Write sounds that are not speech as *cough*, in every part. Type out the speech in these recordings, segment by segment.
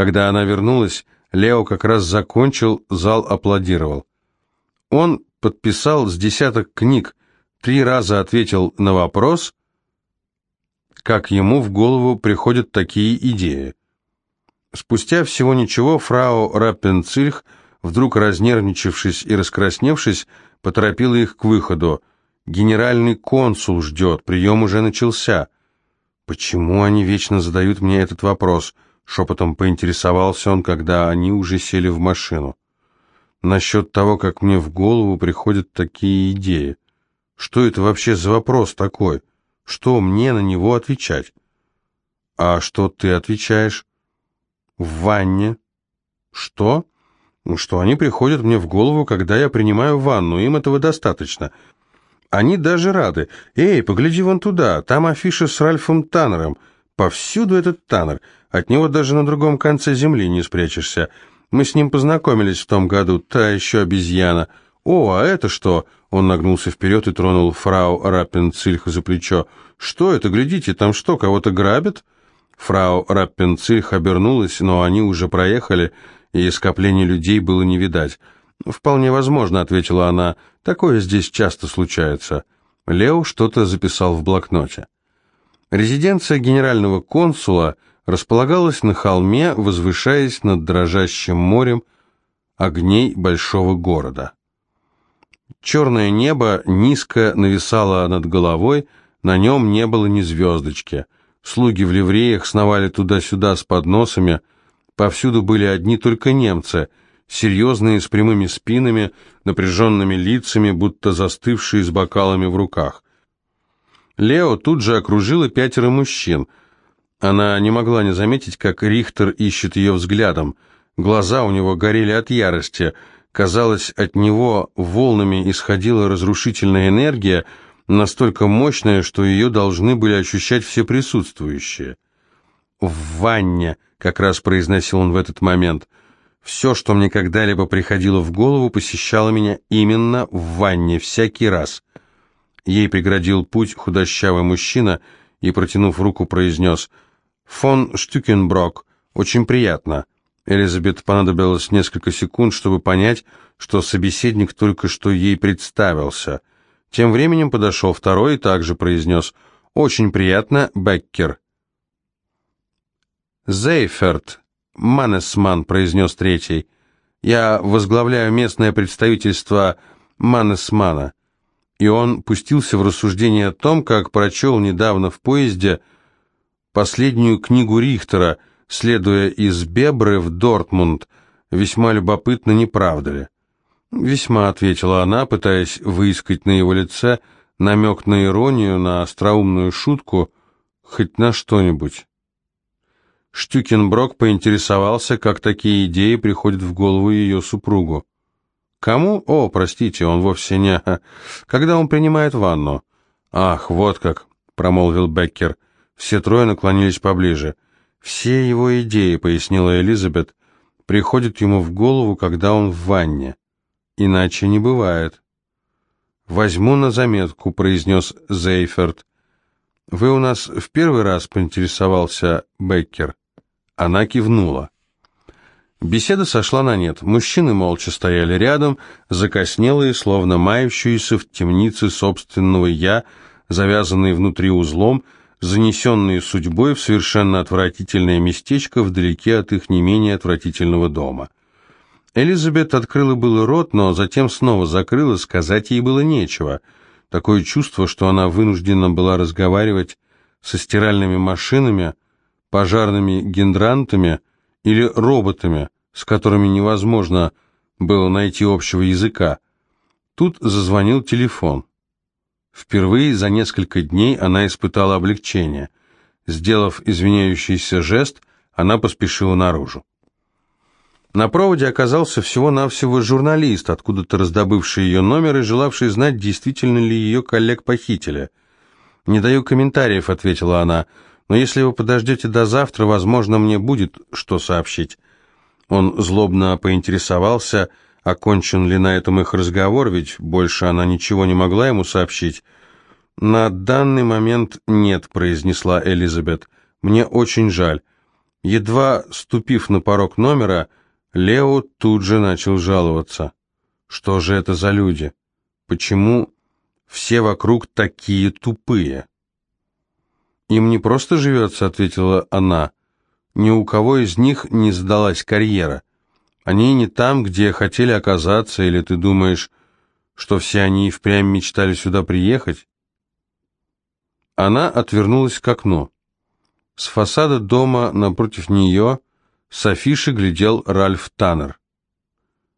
Когда она вернулась, Лео как раз закончил, зал аплодировал. Он подписал с десяток книг, три раза ответил на вопрос, как ему в голову приходят такие идеи. Спустя всего ничего фрау Раппенцильх, вдруг разнервничавшись и раскрасневшись, поторопила их к выходу. «Генеральный консул ждет, прием уже начался». «Почему они вечно задают мне этот вопрос?» Шепотом поинтересовался он, когда они уже сели в машину. «Насчет того, как мне в голову приходят такие идеи. Что это вообще за вопрос такой? Что мне на него отвечать?» «А что ты отвечаешь?» «В ванне». «Что?» «Что они приходят мне в голову, когда я принимаю ванну. Им этого достаточно». Они даже рады. «Эй, погляди вон туда, там афиша с Ральфом Таннером. Повсюду этот Таннер. От него даже на другом конце земли не спрячешься. Мы с ним познакомились в том году, та еще обезьяна. О, а это что?» Он нагнулся вперед и тронул фрау Раппенцильх за плечо. «Что это? Глядите, там что, кого-то грабят?» Фрау Раппенцильх обернулась, но они уже проехали, и скопление людей было не видать. «Вполне возможно», — ответила она. «Такое здесь часто случается». Лео что-то записал в блокноте. Резиденция генерального консула располагалась на холме, возвышаясь над дрожащим морем огней большого города. Черное небо низко нависало над головой, на нем не было ни звездочки. Слуги в ливреях сновали туда-сюда с подносами, повсюду были одни только немцы — серьезные, с прямыми спинами, напряженными лицами, будто застывшие с бокалами в руках. Лео тут же окружила пятеро мужчин. Она не могла не заметить, как Рихтер ищет ее взглядом. Глаза у него горели от ярости. Казалось, от него волнами исходила разрушительная энергия, настолько мощная, что ее должны были ощущать все присутствующие. «В ванне», — как раз произносил он в этот момент, — все, что мне когда-либо приходило в голову, посещало меня именно в ванне, всякий раз. Ей преградил путь худощавый мужчина и, протянув руку, произнес «Фон Штюкенброк, очень приятно». Элизабет понадобилось несколько секунд, чтобы понять, что собеседник только что ей представился. Тем временем подошел второй и также произнес «Очень приятно, Беккер». «Зейферт», «Маннесман», — произнес третий. «Я возглавляю местное представительство Маннесмана». И он пустился в рассуждение о том, как прочел недавно в поезде последнюю книгу Рихтера, следуя из Бебры в Дортмунд. Весьма любопытно, не правда ли? «Весьма», — ответила она, пытаясь выискать на его лице намек на иронию, на остроумную шутку, хоть на что-нибудь. Штюкенброк поинтересовался, как такие идеи приходят в голову ее супругу. «Кому? О, простите, он вовсе не... *laughs* Когда он принимает ванну?» «Ах, вот как», — промолвил Беккер. Все трое наклонились поближе. «Все его идеи», — пояснила Элизабет, — «приходят ему в голову, когда он в ванне. Иначе не бывает». «Возьму на заметку», — произнес Зейферт. «Вы у нас в первый раз поинтересовался Беккер?» Она кивнула. Беседа сошла на нет. Мужчины молча стояли рядом, закоснелые, словно мающиеся в темнице собственного «я», завязанные внутри узлом, занесенные судьбой в совершенно отвратительное местечко вдалеке от их не менее отвратительного дома. Элизабет открыла было рот, но затем снова закрыла, сказать ей было нечего. Такое чувство, что она вынуждена была разговаривать со стиральными машинами, пожарными гидрантами или роботами, с которыми невозможно было найти общего языка. Тут зазвонил телефон. Впервые за несколько дней она испытала облегчение. Сделав извиняющийся жест, она поспешила наружу. На проводе оказался всего-навсего журналист, откуда-то раздобывший ее номер и желавший знать, действительно ли ее коллег похитили. «Не даю комментариев», — ответила она, — но если вы подождете до завтра, возможно, мне будет что сообщить». Он злобно поинтересовался, окончен ли на этом их разговор, ведь больше она ничего не могла ему сообщить. «На данный момент нет», — произнесла Элизабет. «Мне очень жаль. Едва ступив на порог номера, Лео тут же начал жаловаться. Что же это за люди? Почему все вокруг такие тупые? Им не просто живется, ответила она. Ни у кого из них не сдалась карьера. Они не там, где хотели оказаться, или ты думаешь, что все они впрямь мечтали сюда приехать? Она отвернулась к окну. С фасада дома напротив нее с афиши глядел Ральф Таннер.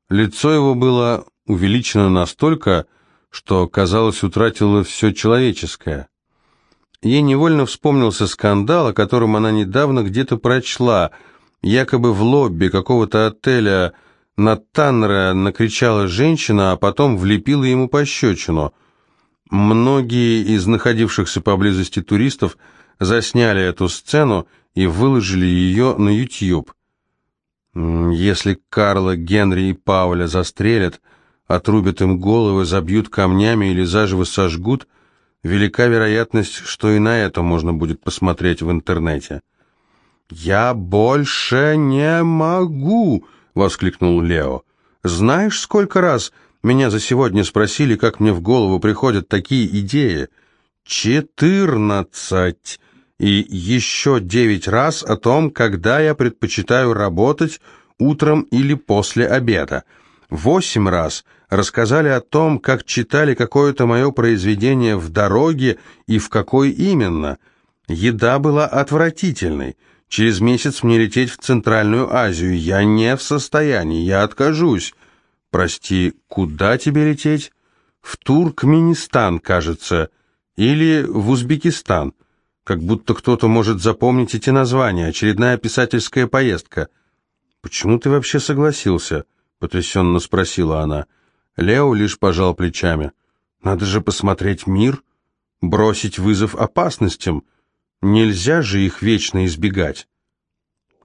Лицо его было увеличено настолько, что, казалось, утратило все человеческое. Ей невольно вспомнился скандал, о котором она недавно где-то прочла. Якобы в лобби какого-то отеля на Таннера накричала женщина, а потом влепила ему пощечину. Многие из находившихся поблизости туристов засняли эту сцену и выложили ее на YouTube. Если Карла, Генри и Пауля застрелят, отрубят им головы, забьют камнями или заживо сожгут, велика вероятность, что и на это можно будет посмотреть в интернете. «Я больше не могу!» — воскликнул Лео. «Знаешь, сколько раз меня за сегодня спросили, как мне в голову приходят такие идеи? Четырнадцать!» и еще девять раз о том, когда я предпочитаю работать утром или после обеда. Восемь раз рассказали о том, как читали какое-то мое произведение в дороге и в какой именно. Еда была отвратительной. Через месяц мне лететь в Центральную Азию. Я не в состоянии, я откажусь. Прости, куда тебе лететь? В Туркменистан, кажется, или в Узбекистан. Как будто кто-то может запомнить эти названия. Очередная писательская поездка. «Почему ты вообще согласился?» — потрясенно спросила она. Лео лишь пожал плечами. «Надо же посмотреть мир, бросить вызов опасностям. Нельзя же их вечно избегать».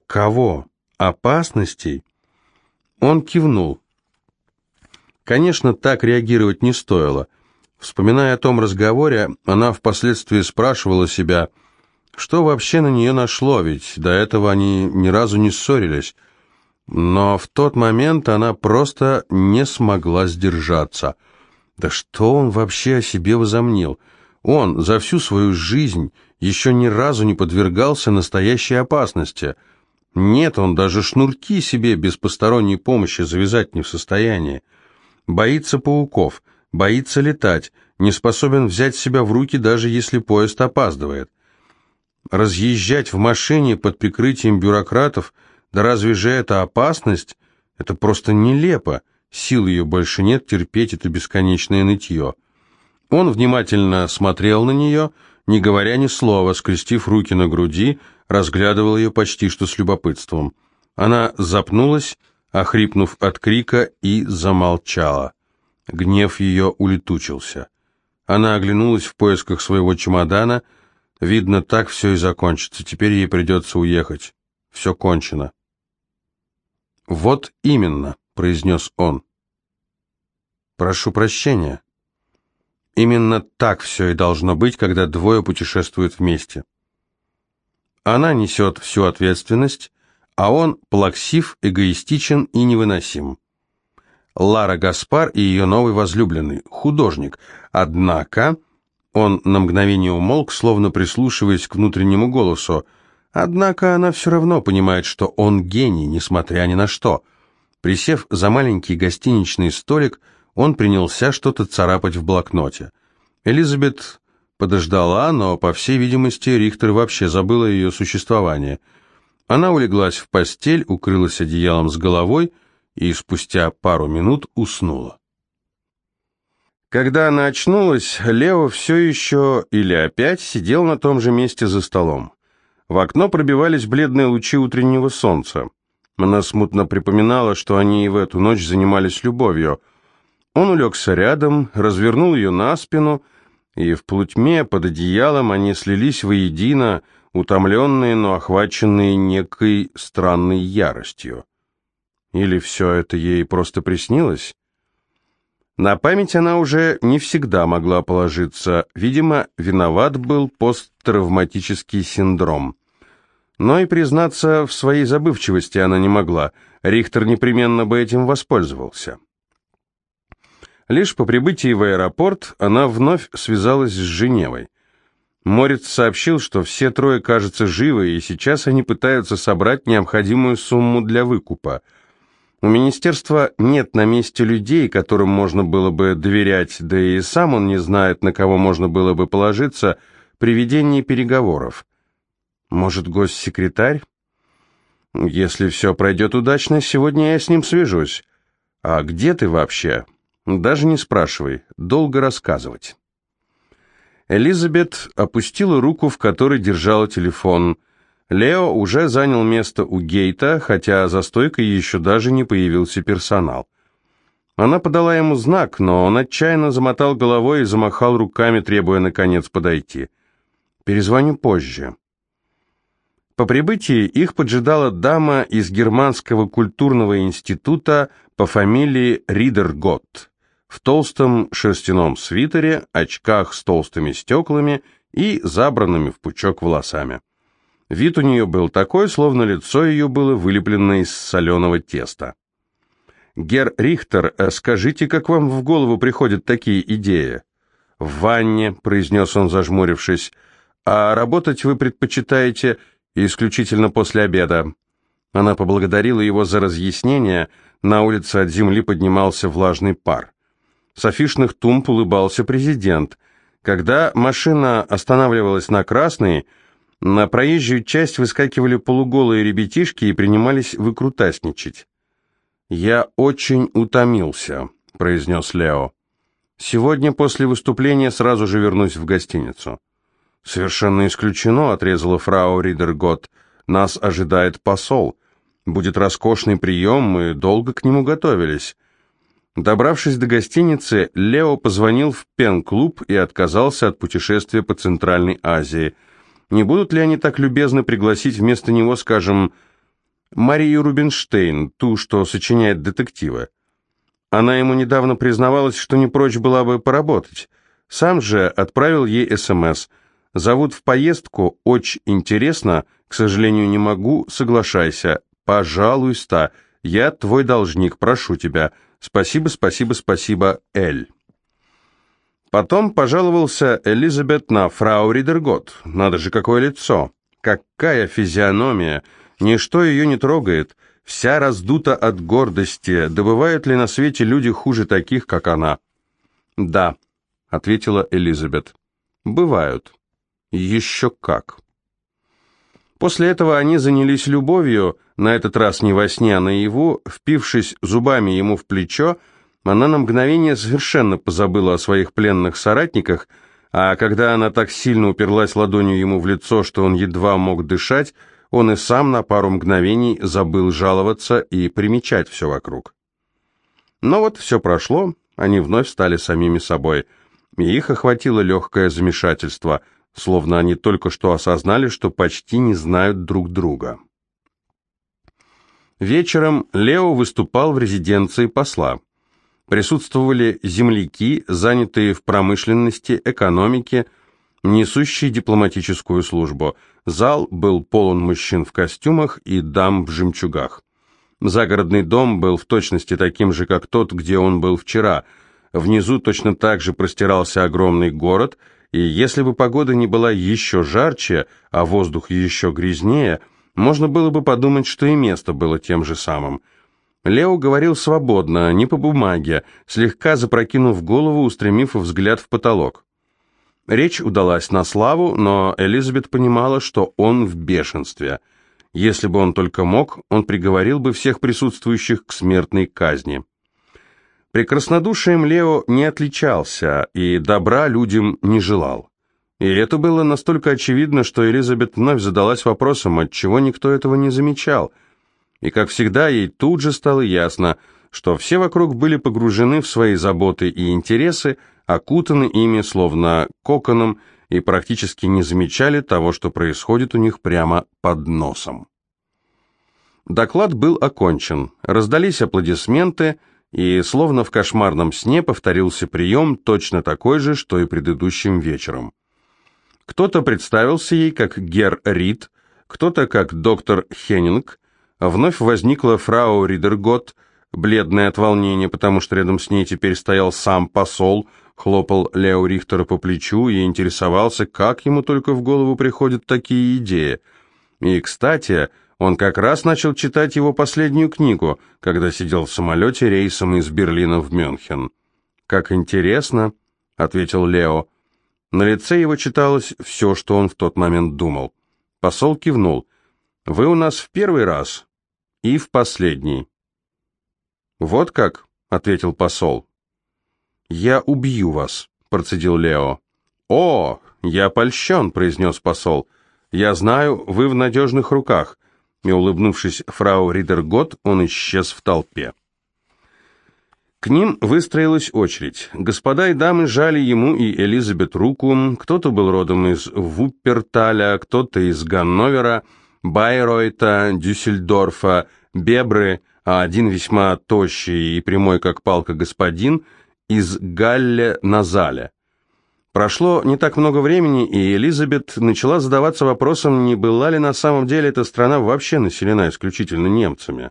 «Кого? Опасностей?» Он кивнул. Конечно, так реагировать не стоило. Вспоминая о том разговоре, она впоследствии спрашивала себя, что вообще на нее нашло, ведь до этого они ни разу не ссорились. Но в тот момент она просто не смогла сдержаться. Да что он вообще о себе возомнил? Он за всю свою жизнь еще ни разу не подвергался настоящей опасности. Нет, он даже шнурки себе без посторонней помощи завязать не в состоянии. Боится пауков – боится летать, не способен взять себя в руки, даже если поезд опаздывает. Разъезжать в машине под прикрытием бюрократов, да разве же это опасность? Это просто нелепо. Сил ее больше нет терпеть это бесконечное нытье. Он внимательно смотрел на нее, не говоря ни слова, скрестив руки на груди, разглядывал ее почти что с любопытством. Она запнулась, охрипнув от крика, и замолчала. Гнев ее улетучился. Она оглянулась в поисках своего чемодана. Видно, так все и закончится. Теперь ей придется уехать. Все кончено. «Вот именно», — произнес он. «Прошу прощения. Именно так все и должно быть, когда двое путешествуют вместе. Она несет всю ответственность, а он плаксив, эгоистичен и невыносим. Лара Гаспар и ее новый возлюбленный, художник. Однако он на мгновение умолк, словно прислушиваясь к внутреннему голосу. Однако она все равно понимает, что он гений, несмотря ни на что. Присев за маленький гостиничный столик, он принялся что-то царапать в блокноте. Элизабет подождала, но, по всей видимости, Рихтер вообще забыла ее существование. Она улеглась в постель, укрылась одеялом с головой, и спустя пару минут уснула. Когда она очнулась, Лео все еще или опять сидел на том же месте за столом. В окно пробивались бледные лучи утреннего солнца. Она смутно припоминала, что они и в эту ночь занимались любовью. Он улегся рядом, развернул ее на спину, и в полутьме под одеялом они слились воедино, утомленные, но охваченные некой странной яростью. Или все это ей просто приснилось? На память она уже не всегда могла положиться. Видимо, виноват был посттравматический синдром. Но и признаться в своей забывчивости она не могла. Рихтер непременно бы этим воспользовался. Лишь по прибытии в аэропорт она вновь связалась с Женевой. Морец сообщил, что все трое, кажется, живы, и сейчас они пытаются собрать необходимую сумму для выкупа. У министерства нет на месте людей, которым можно было бы доверять, да и сам он не знает, на кого можно было бы положиться при ведении переговоров. Может, госсекретарь? Если все пройдет удачно, сегодня я с ним свяжусь. А где ты вообще? Даже не спрашивай, долго рассказывать. Элизабет опустила руку, в которой держала телефон. Лео уже занял место у гейта, хотя за стойкой еще даже не появился персонал. Она подала ему знак, но он отчаянно замотал головой и замахал руками, требуя наконец подойти. «Перезвоню позже». По прибытии их поджидала дама из Германского культурного института по фамилии Ридерготт в толстом шерстяном свитере, очках с толстыми стеклами и забранными в пучок волосами. Вид у нее был такой, словно лицо ее было вылеплено из соленого теста. «Гер Рихтер, скажите, как вам в голову приходят такие идеи?» «В ванне», — произнес он, зажмурившись. «А работать вы предпочитаете исключительно после обеда». Она поблагодарила его за разъяснение. На улице от земли поднимался влажный пар. С афишных тумб улыбался президент. Когда машина останавливалась на красной, на проезжую часть выскакивали полуголые ребятишки и принимались выкрутасничать. «Я очень утомился», — произнес Лео. «Сегодня после выступления сразу же вернусь в гостиницу». «Совершенно исключено», — отрезала фрау Ридергот. «Нас ожидает посол. Будет роскошный прием, мы долго к нему готовились». Добравшись до гостиницы, Лео позвонил в пен-клуб и отказался от путешествия по Центральной Азии. Не будут ли они так любезны пригласить вместо него, скажем, Марию Рубинштейн, ту, что сочиняет детективы? Она ему недавно признавалась, что не прочь была бы поработать. Сам же отправил ей СМС. «Зовут в поездку, очень интересно, к сожалению, не могу, соглашайся. Пожалуйста, я твой должник, прошу тебя». Спасибо, спасибо, спасибо, Эль. Потом пожаловался Элизабет на фрау Ридергот. Надо же, какое лицо! Какая физиономия! Ничто ее не трогает. Вся раздута от гордости. Добывают ли на свете люди хуже таких, как она? «Да», — ответила Элизабет. «Бывают. Еще как». После этого они занялись любовью, на этот раз не во сне, а наяву, впившись зубами ему в плечо, она на мгновение совершенно позабыла о своих пленных соратниках, а когда она так сильно уперлась ладонью ему в лицо, что он едва мог дышать, он и сам на пару мгновений забыл жаловаться и примечать все вокруг. Но вот все прошло, они вновь стали самими собой, и их охватило легкое замешательство – словно они только что осознали, что почти не знают друг друга. Вечером Лео выступал в резиденции посла. Присутствовали земляки, занятые в промышленности, экономике, несущие дипломатическую службу. Зал был полон мужчин в костюмах и дам в жемчугах. Загородный дом был в точности таким же, как тот, где он был вчера. Внизу точно так же простирался огромный город – и если бы погода не была еще жарче, а воздух еще грязнее, можно было бы подумать, что и место было тем же самым. Лео говорил свободно, не по бумаге, слегка запрокинув голову, устремив взгляд в потолок. Речь удалась на славу, но Элизабет понимала, что он в бешенстве. Если бы он только мог, он приговорил бы всех присутствующих к смертной казни. Прекраснодушием Лео не отличался и добра людям не желал. И это было настолько очевидно, что Элизабет вновь задалась вопросом, отчего никто этого не замечал. И, как всегда, ей тут же стало ясно, что все вокруг были погружены в свои заботы и интересы, окутаны ими словно коконом и практически не замечали того, что происходит у них прямо под носом. Доклад был окончен, раздались аплодисменты, и словно в кошмарном сне повторился прием, точно такой же, что и предыдущим вечером. Кто-то представился ей как Гер Рид, кто-то, как доктор Хеннинг, вновь возникла фрау Ридергот, бледная от волнения, потому что рядом с ней теперь стоял сам посол, хлопал Лео Рихтера по плечу и интересовался, как ему только в голову приходят такие идеи. И, кстати, он как раз начал читать его последнюю книгу, когда сидел в самолете рейсом из Берлина в Мюнхен. «Как интересно», — ответил Лео. На лице его читалось все, что он в тот момент думал. Посол кивнул. «Вы у нас в первый раз и в последний». «Вот как?» — ответил посол. «Я убью вас», — процедил Лео. «О, я польщен», — произнес посол. «Я знаю, вы в надежных руках». И, улыбнувшись фрау Ридергот, он исчез в толпе. К ним выстроилась очередь. Господа и дамы жали ему и Элизабет руку. Кто-то был родом из Вупперталя, кто-то из Ганновера, Байройта, Дюссельдорфа, Бебры, а один весьма тощий и прямой, как палка, господин из Галле на зале. Прошло не так много времени, и Элизабет начала задаваться вопросом, не была ли на самом деле эта страна вообще населена исключительно немцами.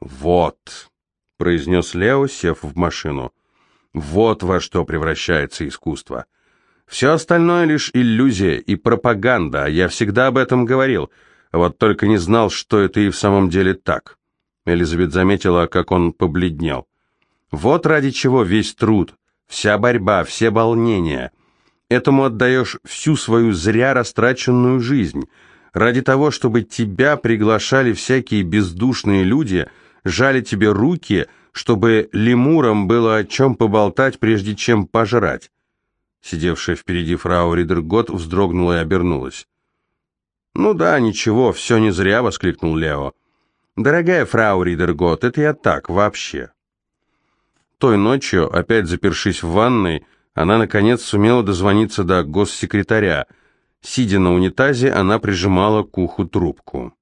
«Вот», — произнес Лео, сев в машину, — «вот во что превращается искусство. Все остальное лишь иллюзия и пропаганда, а я всегда об этом говорил, вот только не знал, что это и в самом деле так». Элизабет заметила, как он побледнел. «Вот ради чего весь труд». Вся борьба, все волнения. Этому отдаешь всю свою зря растраченную жизнь. Ради того, чтобы тебя приглашали всякие бездушные люди, жали тебе руки, чтобы лемурам было о чем поболтать, прежде чем пожрать. Сидевшая впереди фрау Ридергот вздрогнула и обернулась. «Ну да, ничего, все не зря», — воскликнул Лео. «Дорогая фрау Ридергот, это я так, вообще». Той ночью, опять запершись в ванной, она, наконец, сумела дозвониться до госсекретаря. Сидя на унитазе, она прижимала к уху трубку.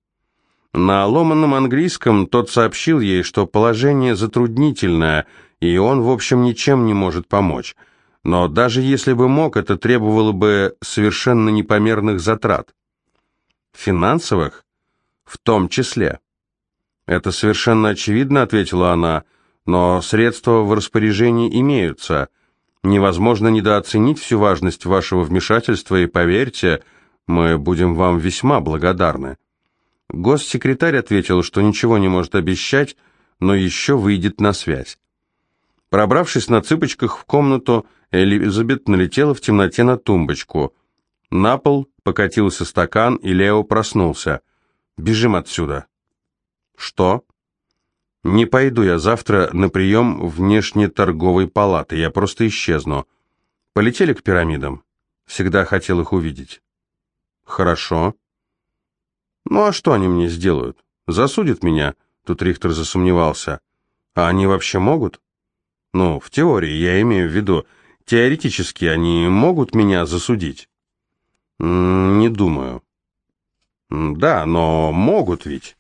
На ломаном английском тот сообщил ей, что положение затруднительное, и он, в общем, ничем не может помочь. Но даже если бы мог, это требовало бы совершенно непомерных затрат. Финансовых? В том числе. «Это совершенно очевидно», — ответила она, — но средства в распоряжении имеются. Невозможно недооценить всю важность вашего вмешательства, и поверьте, мы будем вам весьма благодарны». Госсекретарь ответил, что ничего не может обещать, но еще выйдет на связь. Пробравшись на цыпочках в комнату, Элизабет налетела в темноте на тумбочку. На пол покатился стакан, и Лео проснулся. «Бежим отсюда». «Что?» Не пойду я завтра на прием внешнеторговой палаты, я просто исчезну. Полетели к пирамидам. Всегда хотел их увидеть. Хорошо. Ну а что они мне сделают? Засудят меня? Тут Рихтер засомневался. А они вообще могут? Ну, в теории, я имею в виду. Теоретически они могут меня засудить? Не думаю. Да, но могут ведь.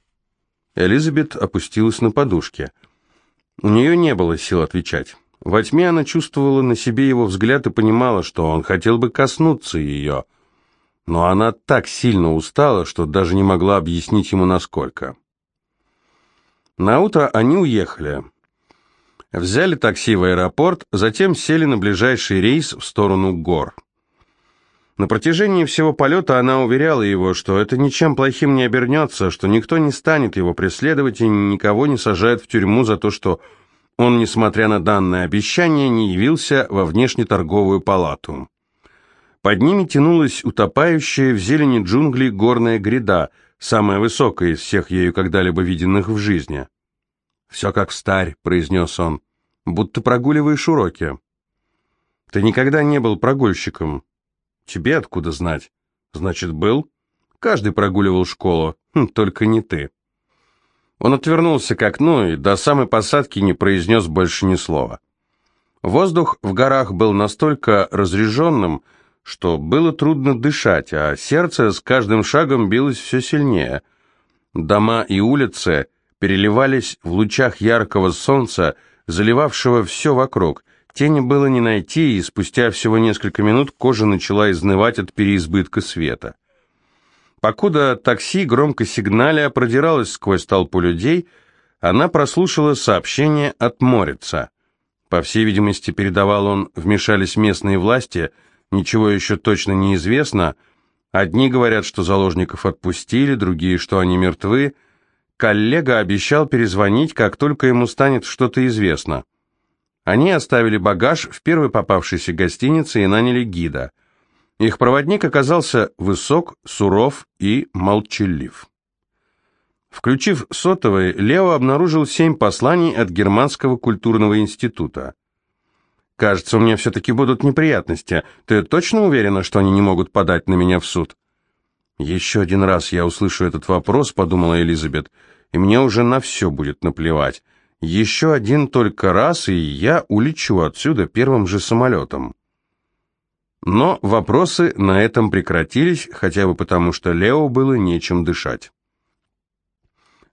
Элизабет опустилась на подушке. У нее не было сил отвечать. Во тьме она чувствовала на себе его взгляд и понимала, что он хотел бы коснуться ее. Но она так сильно устала, что даже не могла объяснить ему насколько. На утро они уехали. Взяли такси в аэропорт, затем сели на ближайший рейс в сторону гор. На протяжении всего полета она уверяла его, что это ничем плохим не обернется, что никто не станет его преследовать и никого не сажает в тюрьму за то, что он, несмотря на данное обещание, не явился во внешнеторговую палату. Под ними тянулась утопающая в зелени джунглей горная гряда, самая высокая из всех ею когда-либо виденных в жизни. «Все как старь», — произнес он, — «будто прогуливаешь уроки». «Ты никогда не был прогульщиком», Тебе откуда знать? Значит, был? Каждый прогуливал школу, хм, только не ты. Он отвернулся к окну и до самой посадки не произнес больше ни слова. Воздух в горах был настолько разреженным, что было трудно дышать, а сердце с каждым шагом билось все сильнее. Дома и улицы переливались в лучах яркого солнца, заливавшего все вокруг, Тени было не найти, и спустя всего несколько минут кожа начала изнывать от переизбытка света. Покуда такси, громко сигналя, продиралось сквозь толпу людей, она прослушала сообщение от Морица. По всей видимости, передавал он, вмешались местные власти, ничего еще точно не известно. Одни говорят, что заложников отпустили, другие, что они мертвы. Коллега обещал перезвонить, как только ему станет что-то известно. Они оставили багаж в первой попавшейся гостинице и наняли гида. Их проводник оказался высок, суров и молчалив. Включив сотовый, Лео обнаружил семь посланий от Германского культурного института. «Кажется, у меня все-таки будут неприятности. Ты точно уверена, что они не могут подать на меня в суд?» «Еще один раз я услышу этот вопрос», — подумала Элизабет, «и мне уже на все будет наплевать. Еще один только раз, и я улечу отсюда первым же самолетом». Но вопросы на этом прекратились, хотя бы потому, что Лео было нечем дышать.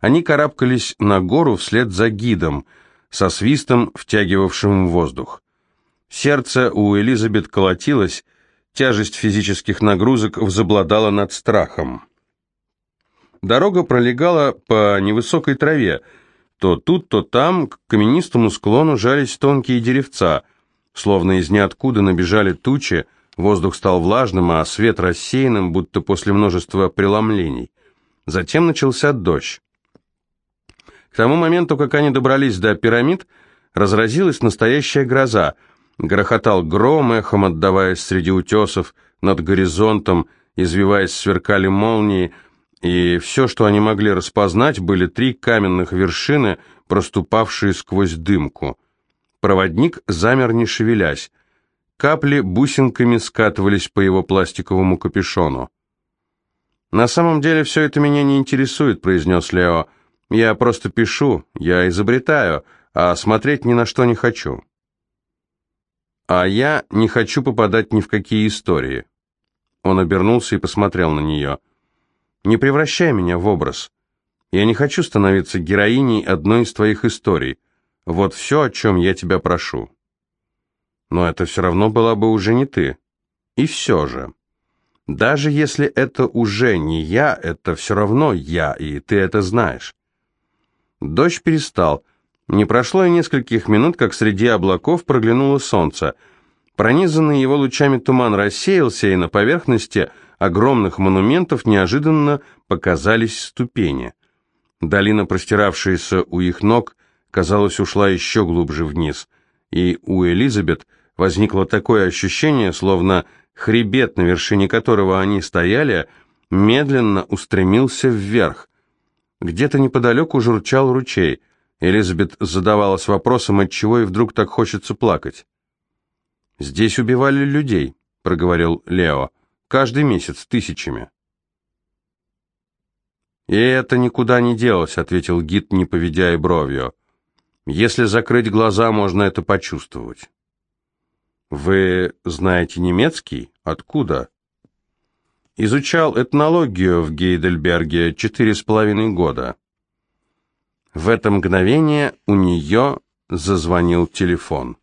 Они карабкались на гору вслед за гидом, со свистом, втягивавшим воздух. Сердце у Элизабет колотилось, тяжесть физических нагрузок возобладала над страхом. Дорога пролегала по невысокой траве, то тут, то там к каменистому склону жались тонкие деревца, словно из ниоткуда набежали тучи, воздух стал влажным, а свет рассеянным, будто после множества преломлений. Затем начался дождь. К тому моменту, как они добрались до пирамид, разразилась настоящая гроза. Грохотал гром, эхом отдаваясь среди утесов, над горизонтом, извиваясь, сверкали молнии, и все, что они могли распознать, были три каменных вершины, проступавшие сквозь дымку. Проводник замер, не шевелясь. Капли бусинками скатывались по его пластиковому капюшону. «На самом деле все это меня не интересует», — произнес Лео. Я просто пишу, я изобретаю, а смотреть ни на что не хочу. А я не хочу попадать ни в какие истории. Он обернулся и посмотрел на нее. Не превращай меня в образ. Я не хочу становиться героиней одной из твоих историй. Вот все, о чем я тебя прошу. Но это все равно была бы уже не ты. И все же. Даже если это уже не я, это все равно я, и ты это знаешь. Дождь перестал. Не прошло и нескольких минут, как среди облаков проглянуло солнце. Пронизанный его лучами туман рассеялся, и на поверхности огромных монументов неожиданно показались ступени. Долина, простиравшаяся у их ног, казалось, ушла еще глубже вниз, и у Элизабет возникло такое ощущение, словно хребет, на вершине которого они стояли, медленно устремился вверх, где-то неподалеку журчал ручей. Элизабет задавалась вопросом, отчего и вдруг так хочется плакать. «Здесь убивали людей», — проговорил Лео. «Каждый месяц, тысячами». «И это никуда не делось», — ответил гид, не поведя и бровью. «Если закрыть глаза, можно это почувствовать». «Вы знаете немецкий? Откуда?» Изучал этнологию в Гейдельберге четыре с половиной года. В это мгновение у нее зазвонил телефон.